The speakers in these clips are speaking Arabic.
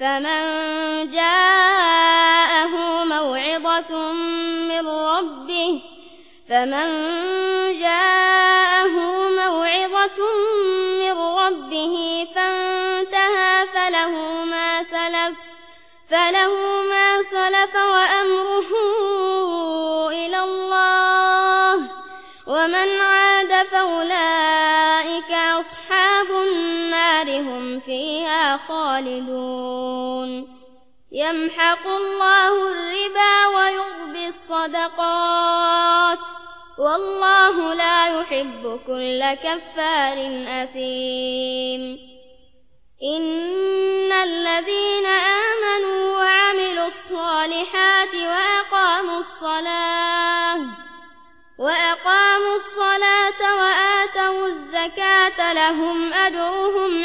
فمن جاءه موعظة من ربه فمن جاءه موعظة من ربه فانتهى فله ما سلف فله ما سلف وأمره إلى الله. ومن عاد فأولئك أصحاب هم فيها خالدون. يمحق الله الربا ويغبي الصدقات. والله لا يحب كل كفار أثيم. إن الذين آمنوا وعملوا الصالحات وأقاموا الصلاة وأقاموا الصلاة وآتوا الزكاة لهم أجرهم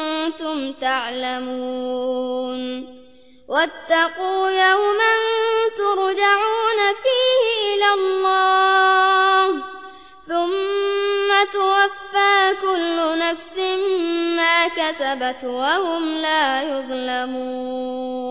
تعلمون واتقوا يوما ترجعون فيه إلى الله ثم توفى كل نفس ما كسبت وهم لا يظلمون